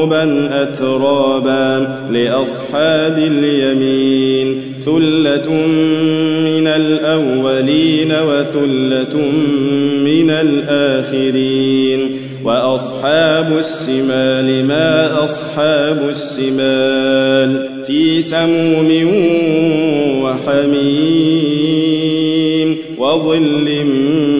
عربا أترابا لأصحاب اليمين. ثلة من الأولين وثلة من الآخرين. وأصحاب الشمال ما أصحاب الشمال؟ في سموم وحميم وظل من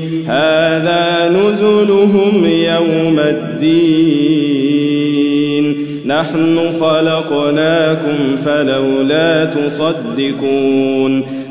هذا نزلهم يوم الدين. نحن خلقناكم فلولا تصدقون.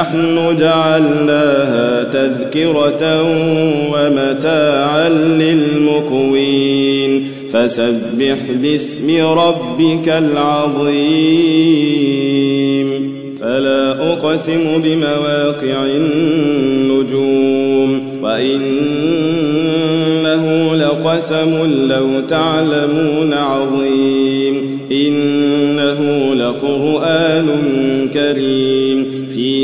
نحن جعلناها تذكرة ومتاعا للمكوين. فسبح باسم ربك العظيم. فلا أقسم بمواقع النجوم. وإنه لقسم لو تعلمون عظيم. إنه لقرآن كريم.